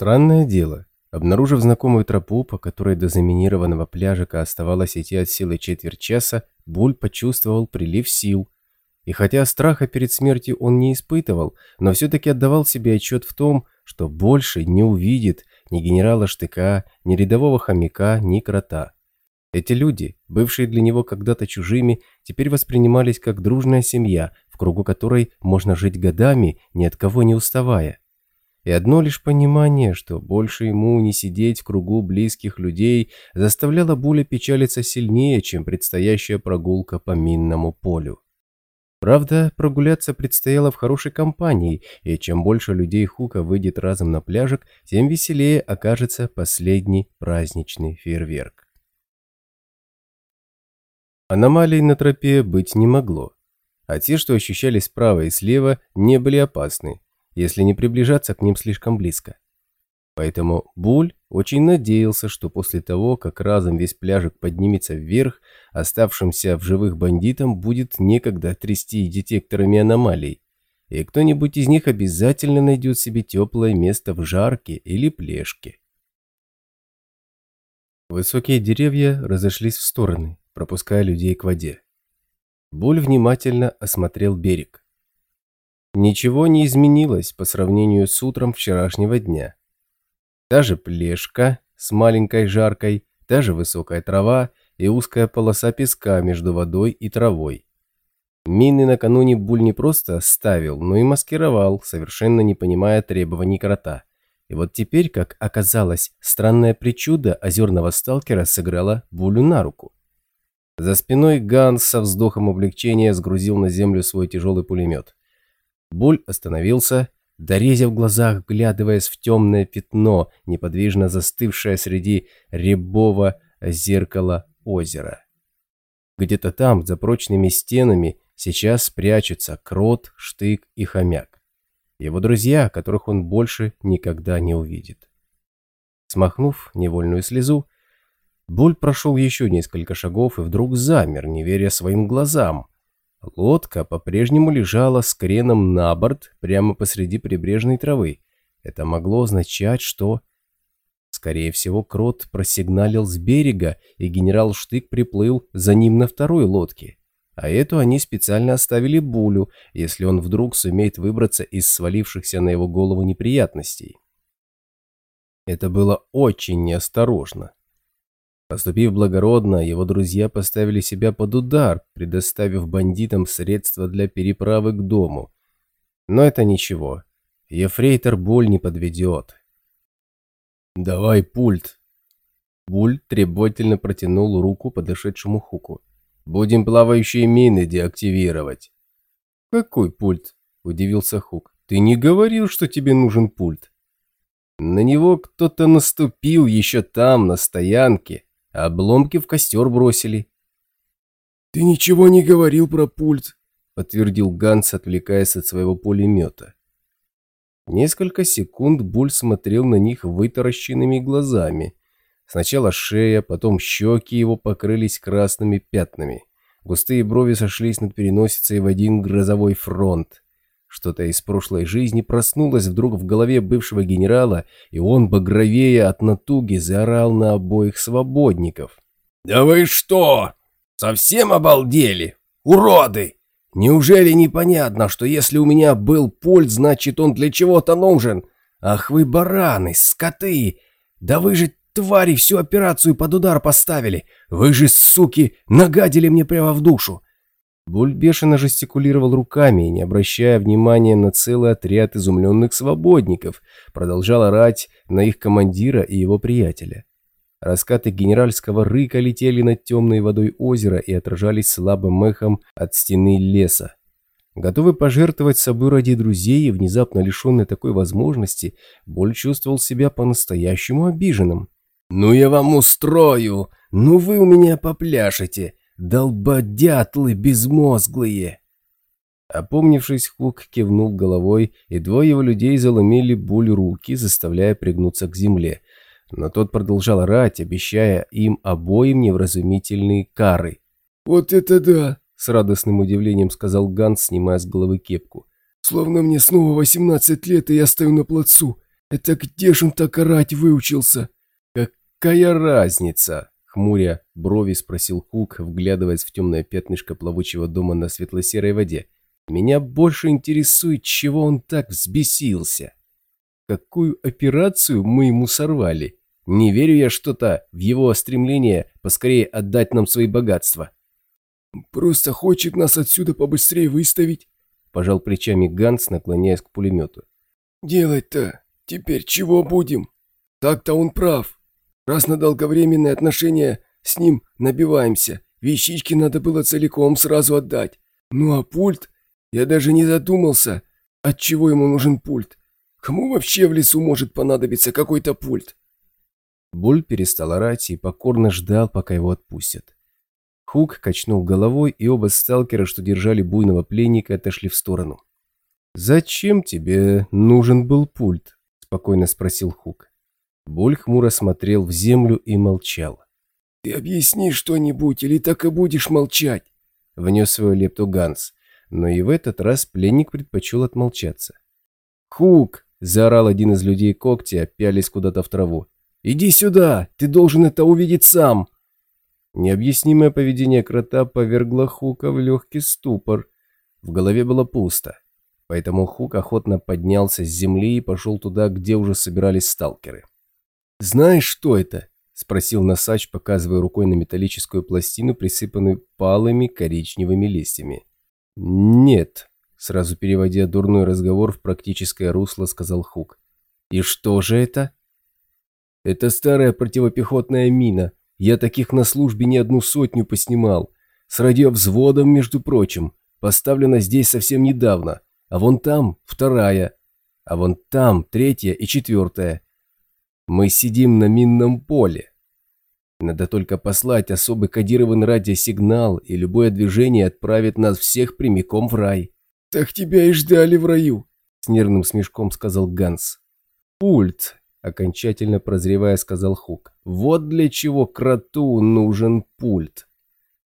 Странное дело. Обнаружив знакомую тропу, по которой до заминированного пляжика оставалось идти от силы четверть часа, Буль почувствовал прилив сил. И хотя страха перед смертью он не испытывал, но все-таки отдавал себе отчет в том, что больше не увидит ни генерала Штыка, ни рядового хомяка, ни крота. Эти люди, бывшие для него когда-то чужими, теперь воспринимались как дружная семья, в кругу которой можно жить годами, ни от кого не уставая. И одно лишь понимание, что больше ему не сидеть в кругу близких людей, заставляло Буля печалиться сильнее, чем предстоящая прогулка по минному полю. Правда, прогуляться предстояло в хорошей компании, и чем больше людей Хука выйдет разом на пляжик, тем веселее окажется последний праздничный фейерверк. Аномалий на тропе быть не могло, а те, что ощущались справа и слева, не были опасны, если не приближаться к ним слишком близко. Поэтому Буль очень надеялся, что после того, как разом весь пляжик поднимется вверх, оставшимся в живых бандитам будет некогда трясти детекторами аномалий, и кто-нибудь из них обязательно найдет себе теплое место в жарке или плешке. Высокие деревья разошлись в стороны, пропуская людей к воде. Буль внимательно осмотрел берег. Ничего не изменилось по сравнению с утром вчерашнего дня. Та же плешка с маленькой жаркой, та же высокая трава и узкая полоса песка между водой и травой. Мины накануне Буль не просто ставил, но и маскировал, совершенно не понимая требований крота. И вот теперь, как оказалось, странная причуда озерного сталкера сыграла Булю на руку. За спиной Ганс со вздохом облегчения сгрузил на землю свой тяжелый пулемет. Буль остановился, дорезя в глазах, вглядываясь в темное пятно, неподвижно застывшее среди рябого зеркала озера. Где-то там, за прочными стенами, сейчас спрячутся крот, штык и хомяк. Его друзья, которых он больше никогда не увидит. Смахнув невольную слезу, Буль прошел еще несколько шагов и вдруг замер, не веря своим глазам. Лодка по-прежнему лежала с креном на борт прямо посреди прибрежной травы. Это могло означать, что... Скорее всего, Крот просигналил с берега, и генерал Штык приплыл за ним на второй лодке. А эту они специально оставили Булю, если он вдруг сумеет выбраться из свалившихся на его голову неприятностей. Это было очень неосторожно. Поступив благородно, его друзья поставили себя под удар, предоставив бандитам средства для переправы к дому. Но это ничего. Ефрейтор боль не подведет. «Давай пульт!» Буль требовательно протянул руку подошедшему Хуку. «Будем плавающие мины деактивировать». «Какой пульт?» – удивился Хук. «Ты не говорил, что тебе нужен пульт?» На него кто-то наступил еще там, на стоянке, Обломки в костер бросили. «Ты ничего не говорил про пульт», — подтвердил Ганс, отвлекаясь от своего пулемета. Несколько секунд Буль смотрел на них вытаращенными глазами. Сначала шея, потом щеки его покрылись красными пятнами. Густые брови сошлись над переносицей в один грозовой фронт. Что-то из прошлой жизни проснулось вдруг в голове бывшего генерала, и он, багровее от натуги, заорал на обоих свободников. «Да вы что? Совсем обалдели? Уроды! Неужели непонятно, что если у меня был пульт, значит он для чего-то нужен? Ах вы бараны, скоты! Да вы же, твари, всю операцию под удар поставили! Вы же, суки, нагадили мне прямо в душу! Буль бешено жестикулировал руками и, не обращая внимания на целый отряд изумленных свободников, продолжал орать на их командира и его приятеля. Раскаты генеральского рыка летели над темной водой озера и отражались слабым эхом от стены леса. Готовый пожертвовать собой ради друзей и внезапно лишенный такой возможности, Боль чувствовал себя по-настоящему обиженным. «Ну я вам устрою! Ну вы у меня попляшете! Долбодятлы безмозглые!» Опомнившись, Хук кивнул головой, и двое его людей заломили Буль руки, заставляя пригнуться к земле. Но тот продолжал орать, обещая им обоим невразумительные кары. «Вот это да!» — с радостным удивлением сказал Ганс, снимая с головы кепку. «Словно мне снова 18 лет, и я стою на плацу. Это где ж он так орать выучился?» «Какая разница?» — хмуря брови спросил Хук, вглядываясь в темное пятнышко плавучего дома на светло-серой воде. «Меня больше интересует, чего он так взбесился. Какую операцию мы ему сорвали? Не верю я что-то в его стремление поскорее отдать нам свои богатства». «Просто хочет нас отсюда побыстрее выставить», – пожал плечами Ганс, наклоняясь к пулемету. «Делать-то теперь чего будем? Так-то он прав. Раз на долговременные отношения с ним набиваемся, вещички надо было целиком сразу отдать. Ну а пульт? Я даже не задумался, от чего ему нужен пульт. Кому вообще в лесу может понадобиться какой-то пульт?» Буль перестал орать и покорно ждал, пока его отпустят. Хук качнул головой, и оба сталкера, что держали буйного пленника, отошли в сторону. «Зачем тебе нужен был пульт?» – спокойно спросил Хук. Буль хмуро смотрел в землю и молчал. «Ты объясни что-нибудь, или так и будешь молчать?» – внес свою лепту Ганс, но и в этот раз пленник предпочел отмолчаться. «Хук!» – заорал один из людей когтя, пялись куда-то в траву. «Иди сюда! Ты должен это увидеть сам!» Необъяснимое поведение крота повергло Хука в легкий ступор. В голове было пусто. Поэтому Хук охотно поднялся с земли и пошел туда, где уже собирались сталкеры. «Знаешь, что это?» – спросил Носач, показывая рукой на металлическую пластину, присыпанную палыми коричневыми листьями. «Нет», – сразу переводя дурной разговор в практическое русло, сказал Хук. «И что же это?» «Это старая противопехотная мина», я таких на службе не одну сотню поснимал. С радиовзводом, между прочим. Поставлена здесь совсем недавно. А вон там вторая. А вон там третья и четвертая. Мы сидим на минном поле. Надо только послать особый кодированный радиосигнал, и любое движение отправит нас всех прямиком в рай. «Так тебя и ждали в раю», — с нервным смешком сказал Ганс. «Пульт Окончательно прозревая, сказал Хук. Вот для чего кроту нужен пульт.